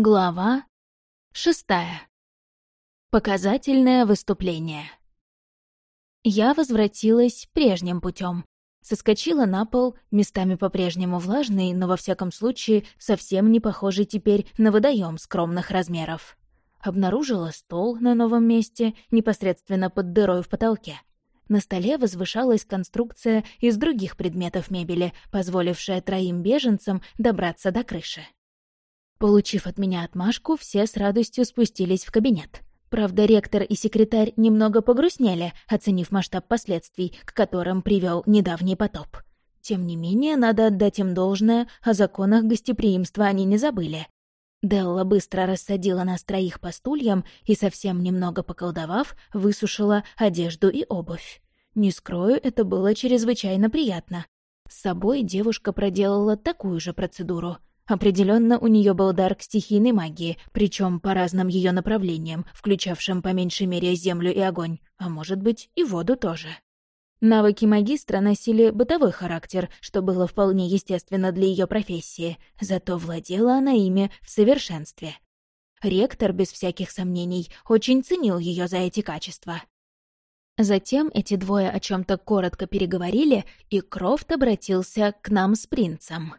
Глава шестая. Показательное выступление. Я возвратилась прежним путем. Соскочила на пол, местами по-прежнему влажный, но во всяком случае совсем не похожий теперь на водоем скромных размеров. Обнаружила стол на новом месте, непосредственно под дырой в потолке. На столе возвышалась конструкция из других предметов мебели, позволившая троим беженцам добраться до крыши. Получив от меня отмашку, все с радостью спустились в кабинет. Правда, ректор и секретарь немного погрустнели, оценив масштаб последствий, к которым привел недавний потоп. Тем не менее, надо отдать им должное, о законах гостеприимства они не забыли. Делла быстро рассадила нас троих по стульям и, совсем немного поколдовав, высушила одежду и обувь. Не скрою, это было чрезвычайно приятно. С собой девушка проделала такую же процедуру — Определенно у нее был дар к стихийной магии, причем по разным ее направлениям, включавшим по меньшей мере землю и огонь, а может быть и воду тоже. Навыки магистра носили бытовой характер, что было вполне естественно для ее профессии, зато владела она ими в совершенстве. Ректор, без всяких сомнений, очень ценил ее за эти качества. Затем эти двое о чем то коротко переговорили, и Крофт обратился к нам с принцем.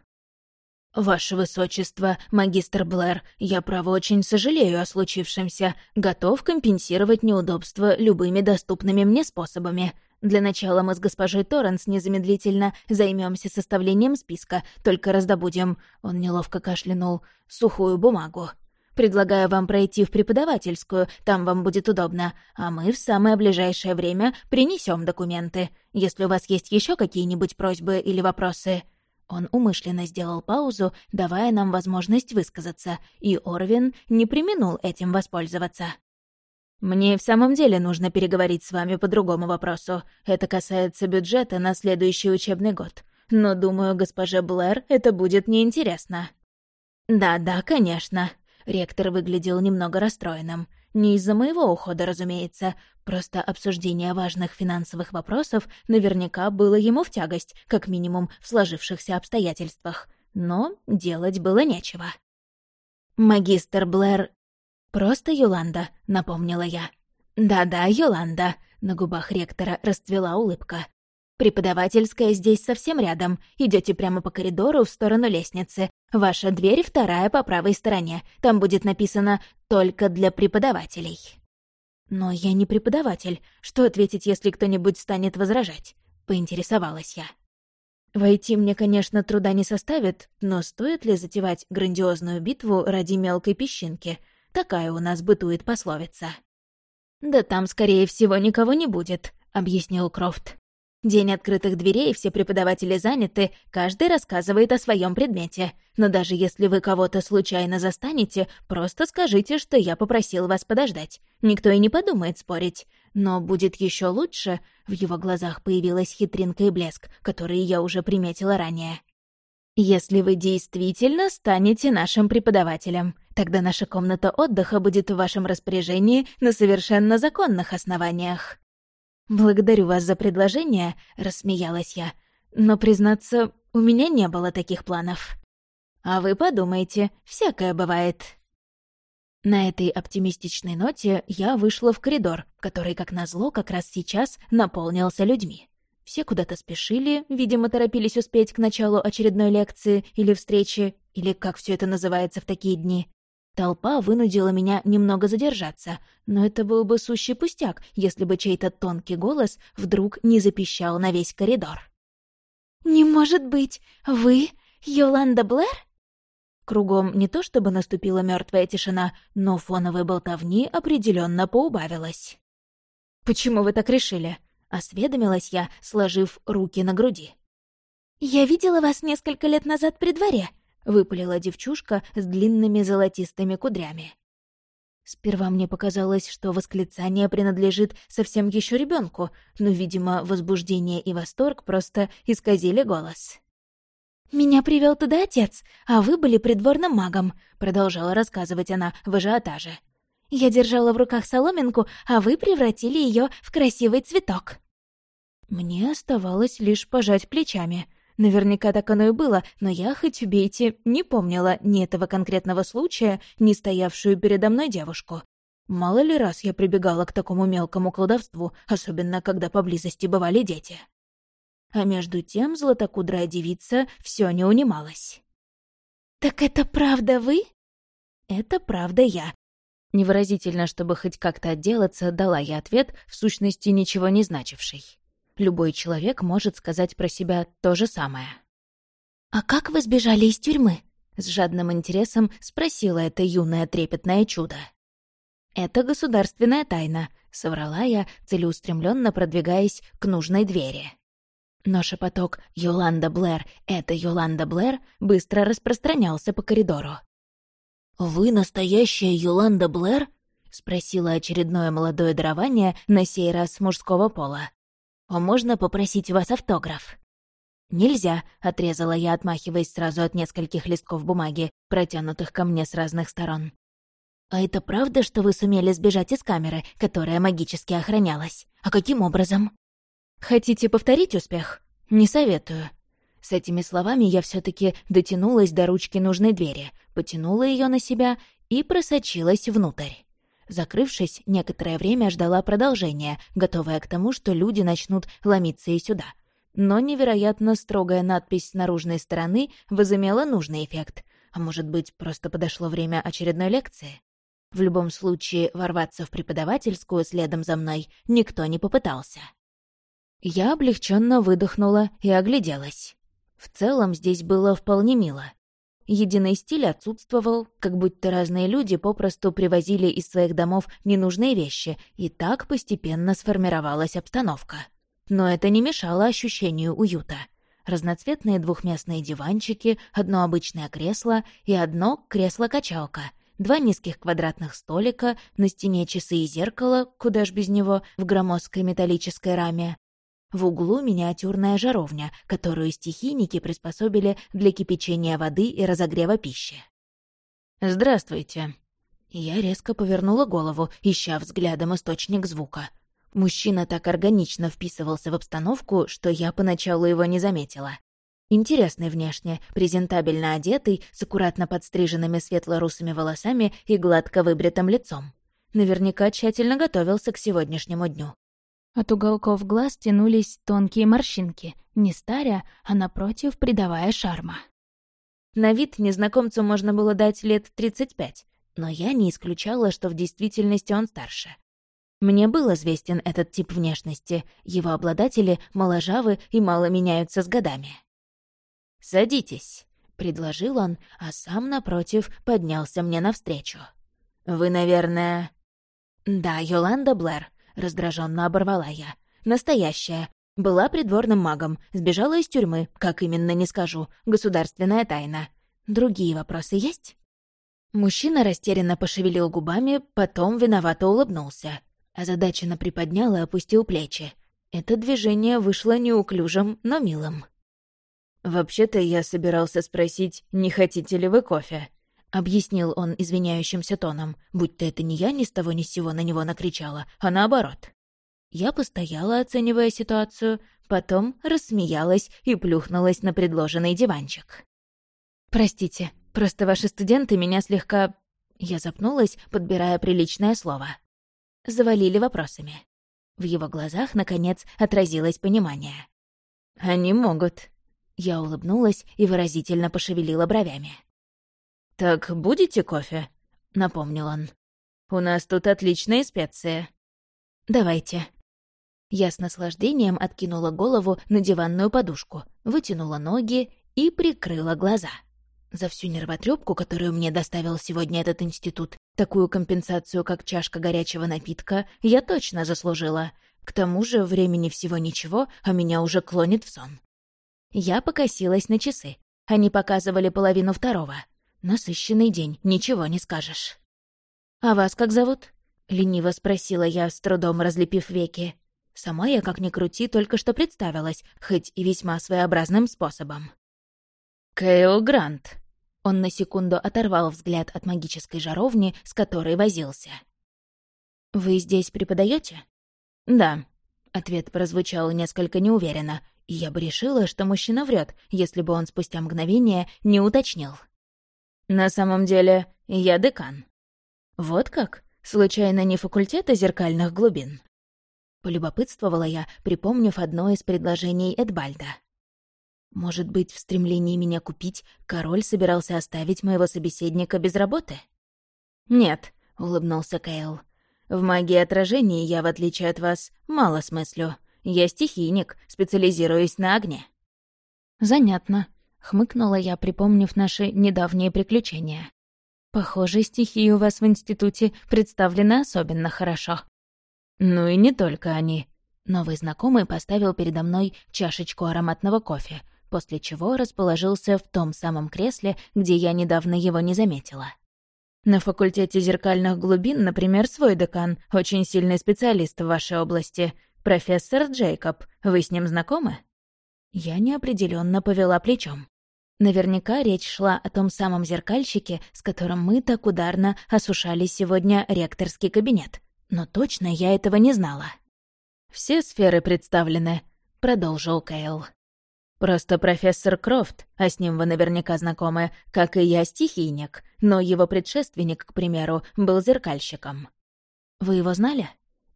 «Ваше Высочество, магистр Блэр, я, право, очень сожалею о случившемся. Готов компенсировать неудобства любыми доступными мне способами. Для начала мы с госпожой Торренс незамедлительно займемся составлением списка, только раздобудем...» Он неловко кашлянул. «Сухую бумагу. Предлагаю вам пройти в преподавательскую, там вам будет удобно, а мы в самое ближайшее время принесем документы. Если у вас есть еще какие-нибудь просьбы или вопросы...» Он умышленно сделал паузу, давая нам возможность высказаться, и Орвин не применул этим воспользоваться. «Мне в самом деле нужно переговорить с вами по другому вопросу. Это касается бюджета на следующий учебный год. Но, думаю, госпоже Блэр это будет неинтересно». «Да-да, конечно». Ректор выглядел немного расстроенным. Не из-за моего ухода, разумеется. Просто обсуждение важных финансовых вопросов наверняка было ему в тягость, как минимум в сложившихся обстоятельствах. Но делать было нечего. «Магистр Блэр...» «Просто Юланда», — напомнила я. «Да-да, Юланда», — на губах ректора расцвела улыбка. «Преподавательская здесь совсем рядом. Идете прямо по коридору в сторону лестницы. Ваша дверь вторая по правой стороне. Там будет написано «Только для преподавателей». Но я не преподаватель. Что ответить, если кто-нибудь станет возражать? Поинтересовалась я. Войти мне, конечно, труда не составит, но стоит ли затевать грандиозную битву ради мелкой песчинки? Такая у нас бытует пословица. «Да там, скорее всего, никого не будет», — объяснил Крофт. День открытых дверей, все преподаватели заняты, каждый рассказывает о своем предмете. Но даже если вы кого-то случайно застанете, просто скажите, что я попросил вас подождать. Никто и не подумает спорить. Но будет еще лучше, в его глазах появилась хитринка и блеск, которые я уже приметила ранее. Если вы действительно станете нашим преподавателем, тогда наша комната отдыха будет в вашем распоряжении на совершенно законных основаниях. «Благодарю вас за предложение», — рассмеялась я. «Но, признаться, у меня не было таких планов». «А вы подумайте, всякое бывает». На этой оптимистичной ноте я вышла в коридор, который, как назло, как раз сейчас наполнился людьми. Все куда-то спешили, видимо, торопились успеть к началу очередной лекции или встречи, или как все это называется в такие дни. Толпа вынудила меня немного задержаться, но это был бы сущий пустяк, если бы чей-то тонкий голос вдруг не запищал на весь коридор. «Не может быть! Вы Йоланда Блэр?» Кругом не то чтобы наступила мертвая тишина, но фоновой болтовни определенно поубавилось. «Почему вы так решили?» — осведомилась я, сложив руки на груди. «Я видела вас несколько лет назад при дворе», — выпалила девчушка с длинными золотистыми кудрями. Сперва мне показалось, что восклицание принадлежит совсем еще ребенку, но, видимо, возбуждение и восторг просто исказили голос. «Меня привел туда отец, а вы были придворным магом», — продолжала рассказывать она в ажиотаже. «Я держала в руках соломинку, а вы превратили ее в красивый цветок». Мне оставалось лишь пожать плечами — Наверняка так оно и было, но я, хоть убейте, не помнила ни этого конкретного случая, ни стоявшую передо мной девушку. Мало ли раз я прибегала к такому мелкому колдовству, особенно когда поблизости бывали дети. А между тем златокудрая девица все не унималась. «Так это правда вы?» «Это правда я». Невыразительно, чтобы хоть как-то отделаться, дала я ответ, в сущности ничего не значивший. Любой человек может сказать про себя то же самое. «А как вы сбежали из тюрьмы?» С жадным интересом спросила это юное трепетное чудо. «Это государственная тайна», — соврала я, целеустремленно продвигаясь к нужной двери. Но шепоток «Йоланда Блэр, это Йоланда Блэр» быстро распространялся по коридору. «Вы настоящая Йоланда Блэр?» — спросила очередное молодое дарование, на сей раз мужского пола. «А можно попросить вас автограф?» «Нельзя», — отрезала я, отмахиваясь сразу от нескольких листков бумаги, протянутых ко мне с разных сторон. «А это правда, что вы сумели сбежать из камеры, которая магически охранялась? А каким образом?» «Хотите повторить успех? Не советую». С этими словами я все таки дотянулась до ручки нужной двери, потянула ее на себя и просочилась внутрь. Закрывшись, некоторое время ждала продолжения, готовая к тому, что люди начнут ломиться и сюда. Но невероятно строгая надпись с наружной стороны возымела нужный эффект. А может быть, просто подошло время очередной лекции? В любом случае, ворваться в преподавательскую следом за мной никто не попытался. Я облегченно выдохнула и огляделась. В целом здесь было вполне мило. Единый стиль отсутствовал, как будто разные люди попросту привозили из своих домов ненужные вещи, и так постепенно сформировалась обстановка. Но это не мешало ощущению уюта. Разноцветные двухместные диванчики, одно обычное кресло и одно кресло-качалка — два низких квадратных столика, на стене часы и зеркало, куда ж без него, в громоздкой металлической раме. В углу миниатюрная жаровня, которую стихийники приспособили для кипячения воды и разогрева пищи. «Здравствуйте». Я резко повернула голову, ища взглядом источник звука. Мужчина так органично вписывался в обстановку, что я поначалу его не заметила. Интересный внешне, презентабельно одетый, с аккуратно подстриженными светло-русыми волосами и гладко выбритым лицом. Наверняка тщательно готовился к сегодняшнему дню. От уголков глаз тянулись тонкие морщинки, не старя, а напротив придавая шарма. На вид незнакомцу можно было дать лет 35, но я не исключала, что в действительности он старше. Мне был известен этот тип внешности, его обладатели моложавы и мало меняются с годами. «Садитесь», — предложил он, а сам, напротив, поднялся мне навстречу. «Вы, наверное...» «Да, Йоланда Блэр», — раздраженно оборвала я. «Настоящая. Была придворным магом, сбежала из тюрьмы, как именно не скажу, государственная тайна. Другие вопросы есть?» Мужчина растерянно пошевелил губами, потом виновато улыбнулся. Озадаченно приподнял и опустил плечи. Это движение вышло неуклюжим, но милым. «Вообще-то я собирался спросить, не хотите ли вы кофе?» — объяснил он извиняющимся тоном, будто это не я ни с того ни с сего на него накричала, а наоборот. Я постояла, оценивая ситуацию, потом рассмеялась и плюхнулась на предложенный диванчик. «Простите, просто ваши студенты меня слегка...» Я запнулась, подбирая приличное слово. Завалили вопросами. В его глазах, наконец, отразилось понимание. «Они могут», я улыбнулась и выразительно пошевелила бровями. «Так будете кофе?» — напомнил он. «У нас тут отличные специи». «Давайте». Я с наслаждением откинула голову на диванную подушку, вытянула ноги и прикрыла глаза. За всю нервотрепку, которую мне доставил сегодня этот институт, такую компенсацию, как чашка горячего напитка, я точно заслужила. К тому же времени всего ничего, а меня уже клонит в сон. Я покосилась на часы. Они показывали половину второго. Насыщенный день, ничего не скажешь. «А вас как зовут?» — лениво спросила я, с трудом разлепив веки. Сама я, как ни крути, только что представилась, хоть и весьма своеобразным способом. «Кэйл Грант». Он на секунду оторвал взгляд от магической жаровни, с которой возился. «Вы здесь преподаете? «Да», — ответ прозвучал несколько неуверенно, Я бы решила, что мужчина врет, если бы он спустя мгновение не уточнил. «На самом деле, я декан». «Вот как? Случайно не факультета зеркальных глубин?» Полюбопытствовала я, припомнив одно из предложений Эдбальда. Может быть, в стремлении меня купить король собирался оставить моего собеседника без работы? «Нет», — улыбнулся Кейл. «В магии отражений я, в отличие от вас, мало смыслю. Я стихийник, специализируюсь на огне». «Занятно», — хмыкнула я, припомнив наши недавние приключения. «Похоже, стихии у вас в институте представлены особенно хорошо». «Ну и не только они». Новый знакомый поставил передо мной чашечку ароматного кофе, после чего расположился в том самом кресле, где я недавно его не заметила. На факультете зеркальных глубин, например, свой декан, очень сильный специалист в вашей области, профессор Джейкоб. Вы с ним знакомы? Я неопределенно повела плечом. Наверняка речь шла о том самом зеркальщике, с которым мы так ударно осушали сегодня ректорский кабинет. Но точно я этого не знала. «Все сферы представлены», — продолжил Кейл. Просто профессор Крофт, а с ним вы наверняка знакомы, как и я, стихийник, но его предшественник, к примеру, был зеркальщиком. Вы его знали?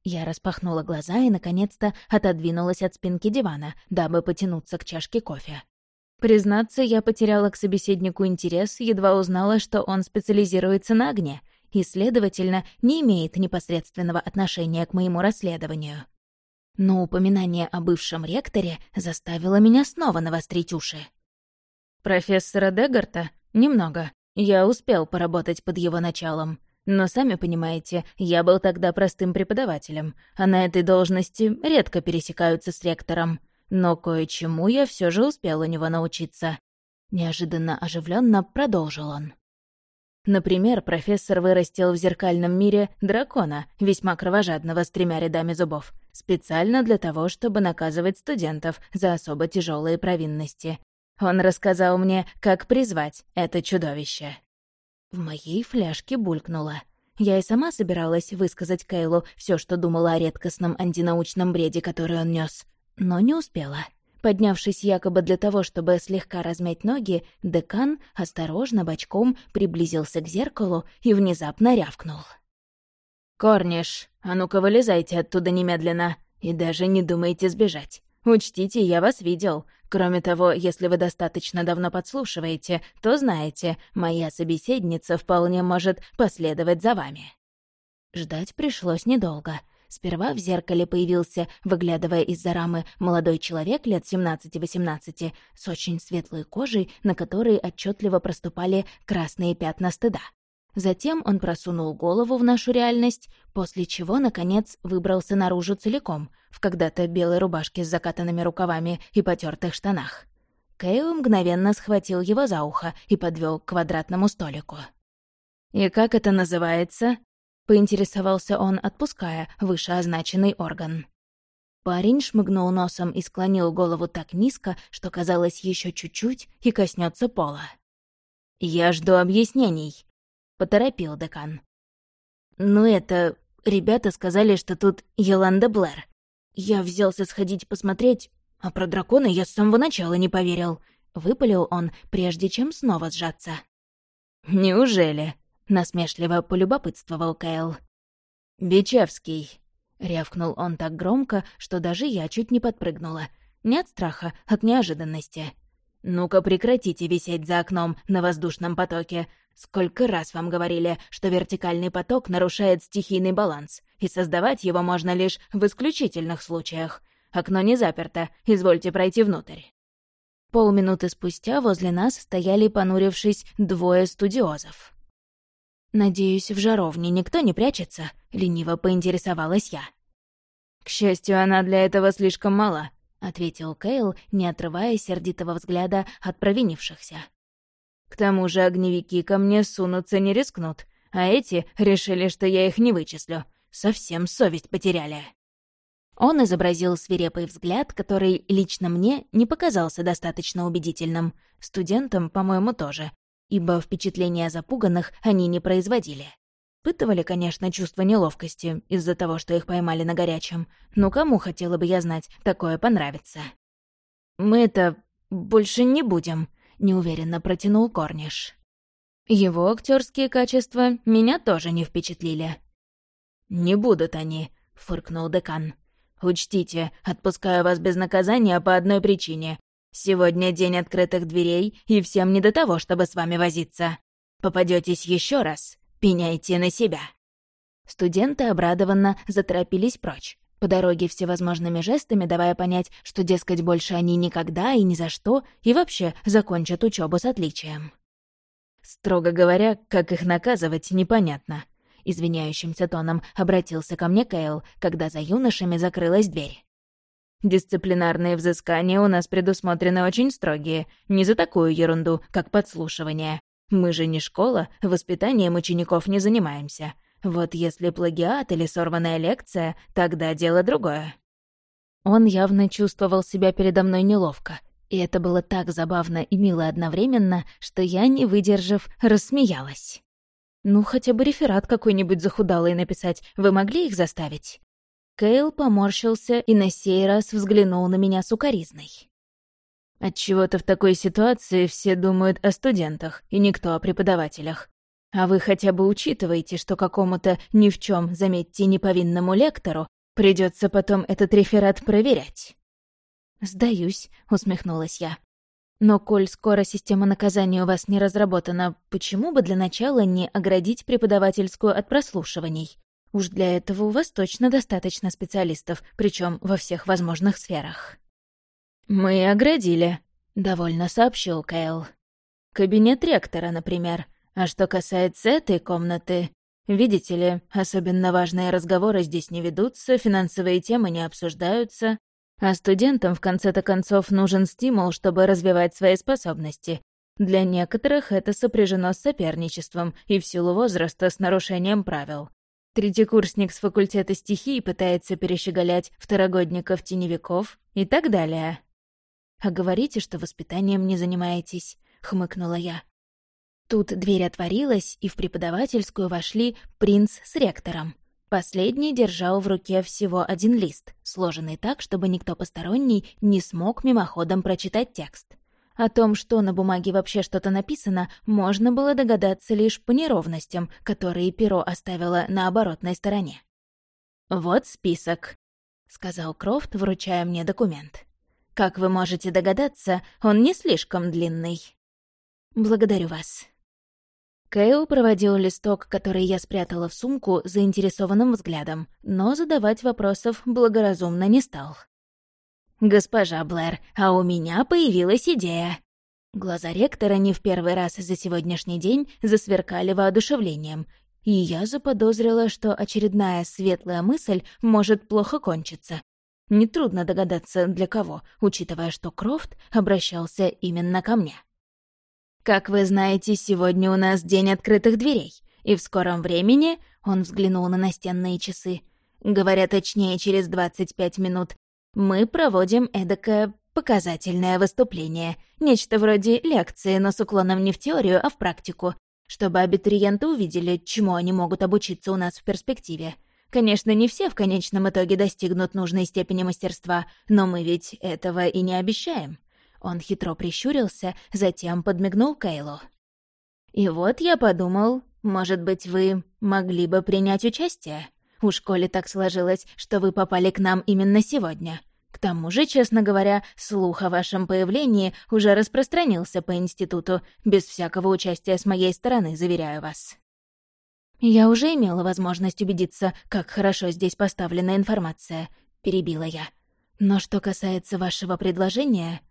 Я распахнула глаза и, наконец-то, отодвинулась от спинки дивана, дабы потянуться к чашке кофе. Признаться, я потеряла к собеседнику интерес, едва узнала, что он специализируется на огне и, следовательно, не имеет непосредственного отношения к моему расследованию но упоминание о бывшем ректоре заставило меня снова навострить уши. «Профессора Дегарта? Немного. Я успел поработать под его началом. Но, сами понимаете, я был тогда простым преподавателем, а на этой должности редко пересекаются с ректором. Но кое-чему я все же успел у него научиться». Неожиданно оживленно продолжил он. Например, профессор вырастил в зеркальном мире дракона, весьма кровожадного с тремя рядами зубов, специально для того, чтобы наказывать студентов за особо тяжелые провинности. Он рассказал мне, как призвать это чудовище. В моей фляжке булькнуло. Я и сама собиралась высказать Кейлу все, что думала о редкостном антинаучном бреде, который он нес, но не успела. Поднявшись якобы для того, чтобы слегка размять ноги, декан осторожно бочком приблизился к зеркалу и внезапно рявкнул. «Корниш, а ну-ка вылезайте оттуда немедленно и даже не думайте сбежать. Учтите, я вас видел. Кроме того, если вы достаточно давно подслушиваете, то знаете, моя собеседница вполне может последовать за вами». Ждать пришлось недолго — Сперва в зеркале появился, выглядывая из-за рамы, молодой человек лет 17-18 с очень светлой кожей, на которой отчетливо проступали красные пятна стыда. Затем он просунул голову в нашу реальность, после чего, наконец, выбрался наружу целиком, в когда-то белой рубашке с закатанными рукавами и потертых штанах. Кейл мгновенно схватил его за ухо и подвел к квадратному столику. «И как это называется?» — поинтересовался он, отпуская вышеозначенный орган. Парень шмыгнул носом и склонил голову так низко, что казалось еще чуть-чуть и коснется пола. «Я жду объяснений», — поторопил декан. «Ну это... Ребята сказали, что тут Йоланда Блэр. Я взялся сходить посмотреть, а про дракона я с самого начала не поверил», — выпалил он, прежде чем снова сжаться. «Неужели?» — насмешливо полюбопытствовал Кайл. «Бичевский!» — рявкнул он так громко, что даже я чуть не подпрыгнула. Не от страха, от неожиданности. «Ну-ка прекратите висеть за окном на воздушном потоке. Сколько раз вам говорили, что вертикальный поток нарушает стихийный баланс, и создавать его можно лишь в исключительных случаях. Окно не заперто, извольте пройти внутрь». Полминуты спустя возле нас стояли, понурившись, двое студиозов. «Надеюсь, в жаровне никто не прячется?» — лениво поинтересовалась я. «К счастью, она для этого слишком мала», — ответил Кейл, не отрывая сердитого взгляда от провинившихся. «К тому же огневики ко мне сунуться не рискнут, а эти решили, что я их не вычислю. Совсем совесть потеряли». Он изобразил свирепый взгляд, который лично мне не показался достаточно убедительным. Студентам, по-моему, тоже ибо впечатления запуганных они не производили. Пытывали, конечно, чувство неловкости из-за того, что их поймали на горячем, но кому, хотела бы я знать, такое понравится. мы это больше не будем», — неуверенно протянул Корниш. Его актерские качества меня тоже не впечатлили. «Не будут они», — фыркнул декан. «Учтите, отпускаю вас без наказания по одной причине. Сегодня день открытых дверей, и всем не до того, чтобы с вами возиться. Попадетесь еще раз, пеняйте на себя». Студенты обрадованно заторопились прочь, по дороге всевозможными жестами давая понять, что, дескать, больше они никогда и ни за что, и вообще закончат учебу с отличием. Строго говоря, как их наказывать, непонятно. Извиняющимся тоном обратился ко мне Кейл, когда за юношами закрылась дверь. Дисциплинарные взыскания у нас предусмотрены очень строгие, не за такую ерунду, как подслушивание. Мы же не школа, воспитанием учеников не занимаемся. Вот если плагиат или сорванная лекция, тогда дело другое. Он явно чувствовал себя передо мной неловко, и это было так забавно и мило одновременно, что я, не выдержав, рассмеялась. «Ну, хотя бы реферат какой-нибудь захудалый написать, вы могли их заставить?» Кейл поморщился и на сей раз взглянул на меня сукоризной. Отчего-то в такой ситуации все думают о студентах, и никто о преподавателях. А вы хотя бы учитываете, что какому-то ни в чем, заметьте, неповинному лектору придется потом этот реферат проверять. «Сдаюсь», — усмехнулась я. «Но коль скоро система наказания у вас не разработана, почему бы для начала не оградить преподавательскую от прослушиваний? Уж для этого у вас точно достаточно специалистов, причем во всех возможных сферах». «Мы оградили», — довольно сообщил Кайл. «Кабинет ректора, например. А что касается этой комнаты, видите ли, особенно важные разговоры здесь не ведутся, финансовые темы не обсуждаются, а студентам в конце-то концов нужен стимул, чтобы развивать свои способности. Для некоторых это сопряжено с соперничеством и в силу возраста с нарушением правил. Третьекурсник с факультета стихий пытается перещеголять второгодников-теневиков и так далее. «А говорите, что воспитанием не занимаетесь», — хмыкнула я. Тут дверь отворилась, и в преподавательскую вошли принц с ректором. Последний держал в руке всего один лист, сложенный так, чтобы никто посторонний не смог мимоходом прочитать текст. О том, что на бумаге вообще что-то написано, можно было догадаться лишь по неровностям, которые перо оставило на оборотной стороне. «Вот список», — сказал Крофт, вручая мне документ. «Как вы можете догадаться, он не слишком длинный». «Благодарю вас», Кэйл проводил листок, который я спрятала в сумку, заинтересованным взглядом, но задавать вопросов благоразумно не стал. «Госпожа Блэр, а у меня появилась идея!» Глаза ректора не в первый раз за сегодняшний день засверкали воодушевлением, и я заподозрила, что очередная светлая мысль может плохо кончиться. Нетрудно догадаться, для кого, учитывая, что Крофт обращался именно ко мне. Как вы знаете, сегодня у нас день открытых дверей, и в скором времени, он взглянул на настенные часы, говоря точнее через 25 минут, мы проводим эдакое показательное выступление, нечто вроде лекции, но с уклоном не в теорию, а в практику, чтобы абитуриенты увидели, чему они могут обучиться у нас в перспективе. Конечно, не все в конечном итоге достигнут нужной степени мастерства, но мы ведь этого и не обещаем. Он хитро прищурился, затем подмигнул Кейлу. «И вот я подумал, может быть, вы могли бы принять участие? У школе так сложилось, что вы попали к нам именно сегодня. К тому же, честно говоря, слух о вашем появлении уже распространился по институту, без всякого участия с моей стороны, заверяю вас». «Я уже имела возможность убедиться, как хорошо здесь поставлена информация», — перебила я. «Но что касается вашего предложения,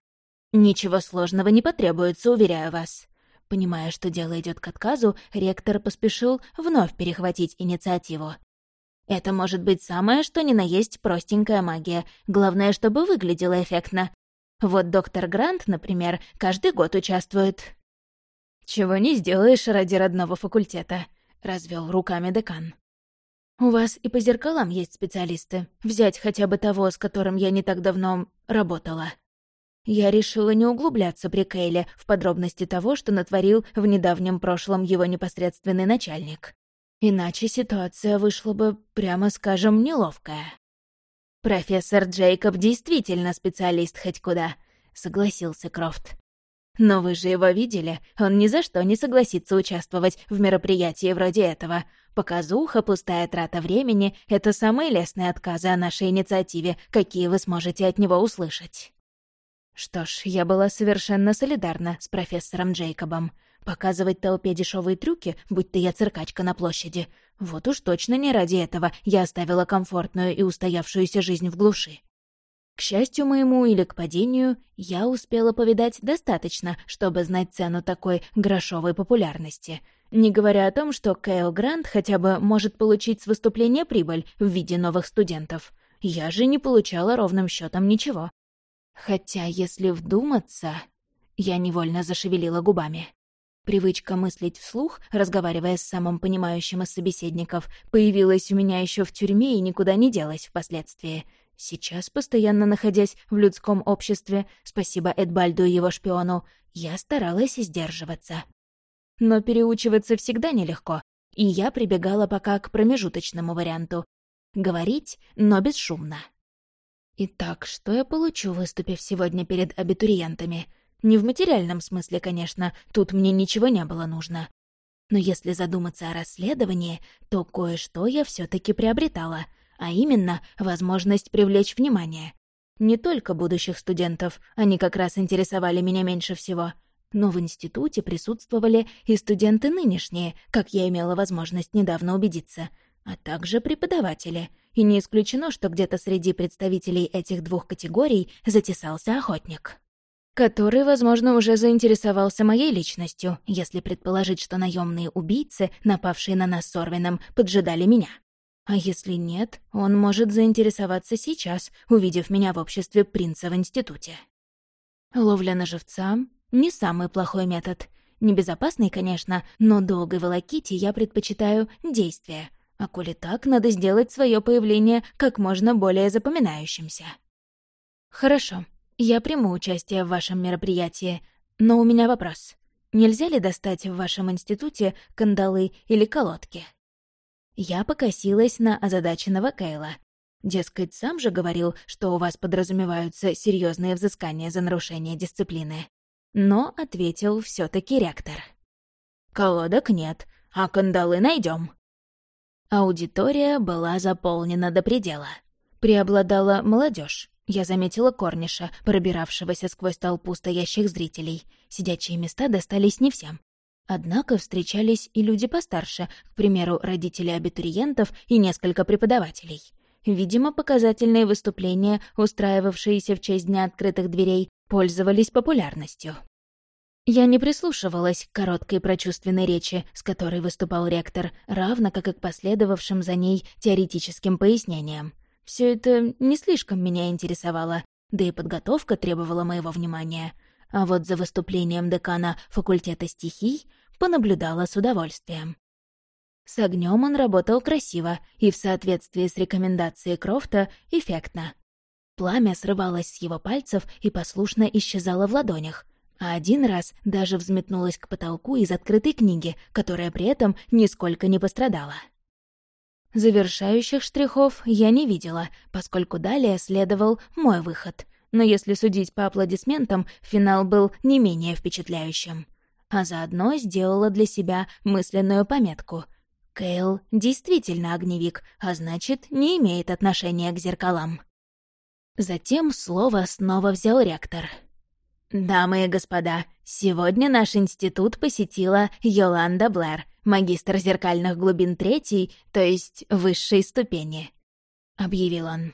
«Ничего сложного не потребуется, уверяю вас». Понимая, что дело идет к отказу, ректор поспешил вновь перехватить инициативу. «Это может быть самое, что ни на есть простенькая магия. Главное, чтобы выглядело эффектно. Вот доктор Грант, например, каждый год участвует». «Чего не сделаешь ради родного факультета», — развел руками декан. «У вас и по зеркалам есть специалисты. Взять хотя бы того, с которым я не так давно работала». Я решила не углубляться при Кейле в подробности того, что натворил в недавнем прошлом его непосредственный начальник. Иначе ситуация вышла бы, прямо скажем, неловкая. «Профессор Джейкоб действительно специалист хоть куда», — согласился Крофт. «Но вы же его видели. Он ни за что не согласится участвовать в мероприятии вроде этого. Показуха, пустая трата времени — это самые лестные отказы о нашей инициативе, какие вы сможете от него услышать». Что ж, я была совершенно солидарна с профессором Джейкобом. Показывать толпе дешевые трюки, будь то я циркачка на площади. Вот уж точно не ради этого я оставила комфортную и устоявшуюся жизнь в глуши. К счастью моему или к падению, я успела повидать достаточно, чтобы знать цену такой грошовой популярности. Не говоря о том, что Кэйл Грант хотя бы может получить с выступления прибыль в виде новых студентов. Я же не получала ровным счетом ничего. Хотя, если вдуматься... Я невольно зашевелила губами. Привычка мыслить вслух, разговаривая с самым понимающим из собеседников, появилась у меня еще в тюрьме и никуда не делась впоследствии — Сейчас, постоянно находясь в людском обществе, спасибо Эдбальду и его шпиону, я старалась сдерживаться. Но переучиваться всегда нелегко, и я прибегала пока к промежуточному варианту — говорить, но бесшумно. Итак, что я получу, выступив сегодня перед абитуриентами? Не в материальном смысле, конечно, тут мне ничего не было нужно. Но если задуматься о расследовании, то кое-что я все таки приобретала — а именно возможность привлечь внимание. Не только будущих студентов, они как раз интересовали меня меньше всего, но в институте присутствовали и студенты нынешние, как я имела возможность недавно убедиться, а также преподаватели. И не исключено, что где-то среди представителей этих двух категорий затесался охотник который, возможно, уже заинтересовался моей личностью, если предположить, что наемные убийцы, напавшие на нас с Орвином, поджидали меня. А если нет, он может заинтересоваться сейчас, увидев меня в обществе принца в институте. Ловля на живца — не самый плохой метод. Небезопасный, конечно, но долгой волоките я предпочитаю действия. А коли так, надо сделать свое появление как можно более запоминающимся. Хорошо, я приму участие в вашем мероприятии, но у меня вопрос. Нельзя ли достать в вашем институте кандалы или колодки? Я покосилась на озадаченного Кейла. Дескать, сам же говорил, что у вас подразумеваются серьезные взыскания за нарушение дисциплины. Но ответил все таки ректор. «Колодок нет, а кандалы найдем. Аудитория была заполнена до предела. Преобладала молодежь. Я заметила Корниша, пробиравшегося сквозь толпу стоящих зрителей. Сидячие места достались не всем. Однако встречались и люди постарше, к примеру, родители абитуриентов и несколько преподавателей. Видимо, показательные выступления, устраивавшиеся в честь Дня открытых дверей, пользовались популярностью. Я не прислушивалась к короткой прочувственной речи, с которой выступал ректор, равно как и к последовавшим за ней теоретическим пояснениям. Все это не слишком меня интересовало, да и подготовка требовала моего внимания — а вот за выступлением декана факультета стихий понаблюдала с удовольствием. С огнем он работал красиво и в соответствии с рекомендацией Крофта эффектно. Пламя срывалось с его пальцев и послушно исчезало в ладонях, а один раз даже взметнулось к потолку из открытой книги, которая при этом нисколько не пострадала. Завершающих штрихов я не видела, поскольку далее следовал мой выход, но если судить по аплодисментам, финал был не менее впечатляющим. А заодно сделала для себя мысленную пометку. Кейл действительно огневик, а значит, не имеет отношения к зеркалам. Затем слово снова взял ректор. «Дамы и господа, сегодня наш институт посетила Йоланда Блэр, магистр зеркальных глубин третьей, то есть высшей ступени», — объявил он.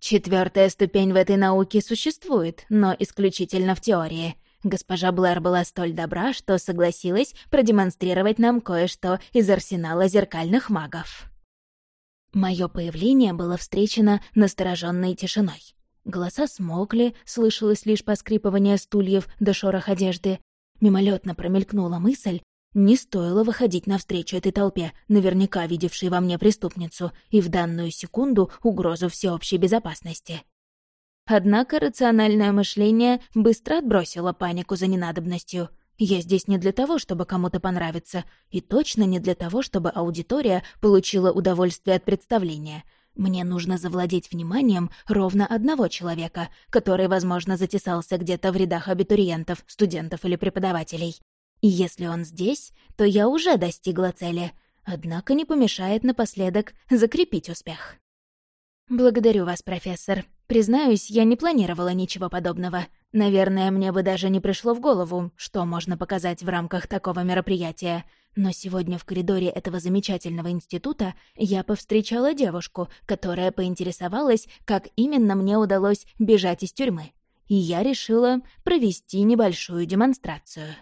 Четвертая ступень в этой науке существует, но исключительно в теории. Госпожа Блэр была столь добра, что согласилась продемонстрировать нам кое-что из арсенала зеркальных магов. Мое появление было встречено настороженной тишиной. Голоса смолкли, слышалось лишь поскрипывание стульев до шорох одежды. Мимолетно промелькнула мысль, не стоило выходить навстречу этой толпе, наверняка видевшей во мне преступницу, и в данную секунду угрозу всеобщей безопасности. Однако рациональное мышление быстро отбросило панику за ненадобностью. Я здесь не для того, чтобы кому-то понравиться, и точно не для того, чтобы аудитория получила удовольствие от представления. Мне нужно завладеть вниманием ровно одного человека, который, возможно, затесался где-то в рядах абитуриентов, студентов или преподавателей. И если он здесь, то я уже достигла цели, однако не помешает напоследок закрепить успех. «Благодарю вас, профессор. Признаюсь, я не планировала ничего подобного. Наверное, мне бы даже не пришло в голову, что можно показать в рамках такого мероприятия. Но сегодня в коридоре этого замечательного института я повстречала девушку, которая поинтересовалась, как именно мне удалось бежать из тюрьмы. И я решила провести небольшую демонстрацию.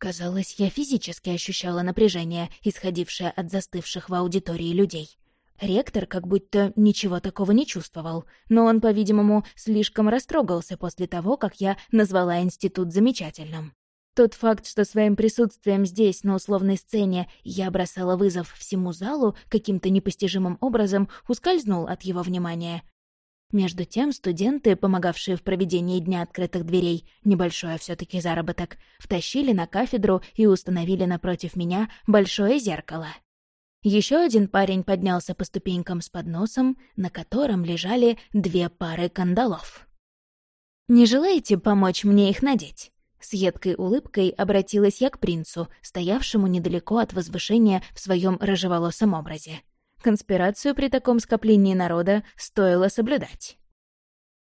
Казалось, я физически ощущала напряжение, исходившее от застывших в аудитории людей. Ректор как будто ничего такого не чувствовал, но он, по-видимому, слишком растрогался после того, как я назвала институт замечательным. Тот факт, что своим присутствием здесь, на условной сцене, я бросала вызов всему залу каким-то непостижимым образом, ускользнул от его внимания. Между тем студенты, помогавшие в проведении Дня открытых дверей, небольшой все таки заработок, втащили на кафедру и установили напротив меня большое зеркало. Еще один парень поднялся по ступенькам с подносом, на котором лежали две пары кандалов. «Не желаете помочь мне их надеть?» С едкой улыбкой обратилась я к принцу, стоявшему недалеко от возвышения в своем рыжеволосом образе. Конспирацию при таком скоплении народа стоило соблюдать.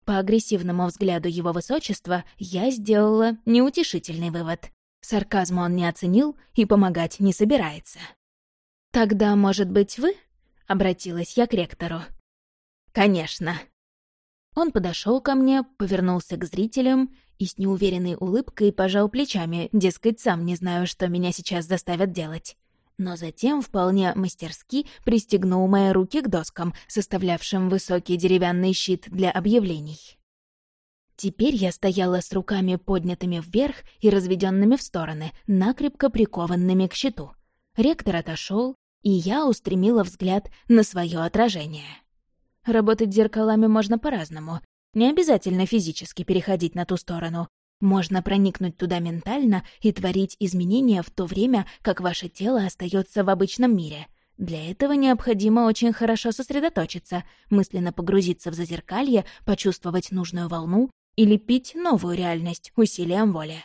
По агрессивному взгляду его высочества я сделала неутешительный вывод. Сарказм он не оценил и помогать не собирается. «Тогда, может быть, вы?» — обратилась я к ректору. «Конечно». Он подошел ко мне, повернулся к зрителям и с неуверенной улыбкой пожал плечами, дескать, сам не знаю, что меня сейчас заставят делать. Но затем вполне мастерски пристегнул мои руки к доскам, составлявшим высокий деревянный щит для объявлений. Теперь я стояла с руками поднятыми вверх и разведенными в стороны, накрепко прикованными к щиту. Ректор отошел, и я устремила взгляд на свое отражение. Работать зеркалами можно по-разному. Не обязательно физически переходить на ту сторону. Можно проникнуть туда ментально и творить изменения в то время, как ваше тело остается в обычном мире. Для этого необходимо очень хорошо сосредоточиться, мысленно погрузиться в зазеркалье, почувствовать нужную волну и лепить новую реальность усилием воли.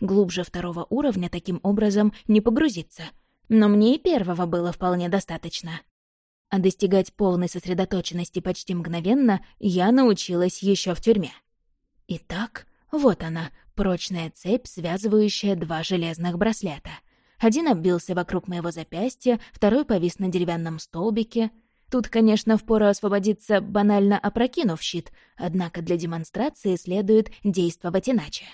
Глубже второго уровня таким образом не погрузиться — но мне и первого было вполне достаточно. А достигать полной сосредоточенности почти мгновенно я научилась еще в тюрьме. Итак, вот она, прочная цепь, связывающая два железных браслета. Один оббился вокруг моего запястья, второй повис на деревянном столбике. Тут, конечно, впору освободиться, банально опрокинув щит, однако для демонстрации следует действовать иначе.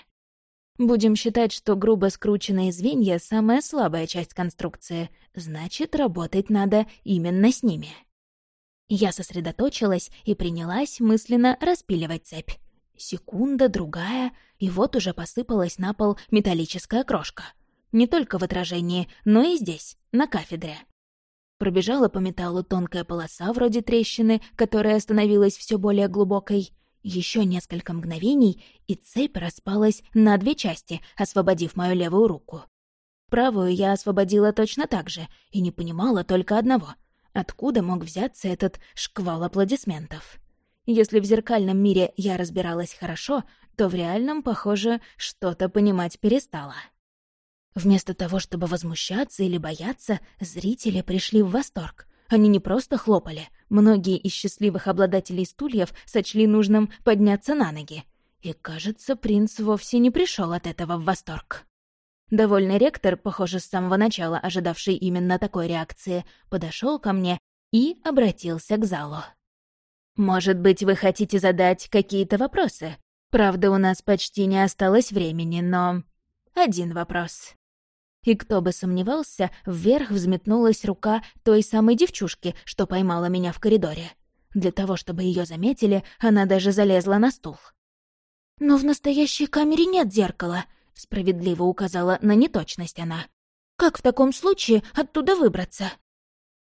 Будем считать, что грубо скрученные звенья — самая слабая часть конструкции, значит, работать надо именно с ними. Я сосредоточилась и принялась мысленно распиливать цепь. Секунда, другая, и вот уже посыпалась на пол металлическая крошка. Не только в отражении, но и здесь, на кафедре. Пробежала по металлу тонкая полоса вроде трещины, которая становилась все более глубокой — еще несколько мгновений, и цепь распалась на две части, освободив мою левую руку. Правую я освободила точно так же и не понимала только одного. Откуда мог взяться этот шквал аплодисментов? Если в зеркальном мире я разбиралась хорошо, то в реальном, похоже, что-то понимать перестала. Вместо того, чтобы возмущаться или бояться, зрители пришли в восторг. Они не просто хлопали, многие из счастливых обладателей стульев сочли нужным подняться на ноги. И, кажется, принц вовсе не пришел от этого в восторг. Довольный ректор, похоже, с самого начала ожидавший именно такой реакции, подошел ко мне и обратился к залу. «Может быть, вы хотите задать какие-то вопросы? Правда, у нас почти не осталось времени, но... Один вопрос. И кто бы сомневался, вверх взметнулась рука той самой девчушки, что поймала меня в коридоре. Для того, чтобы ее заметили, она даже залезла на стул. «Но в настоящей камере нет зеркала», — справедливо указала на неточность она. «Как в таком случае оттуда выбраться?»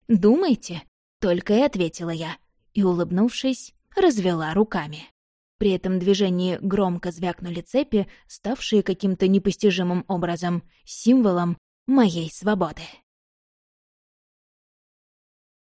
«Думайте», — только и ответила я, и, улыбнувшись, развела руками. При этом движении громко звякнули цепи, ставшие каким-то непостижимым образом символом моей свободы.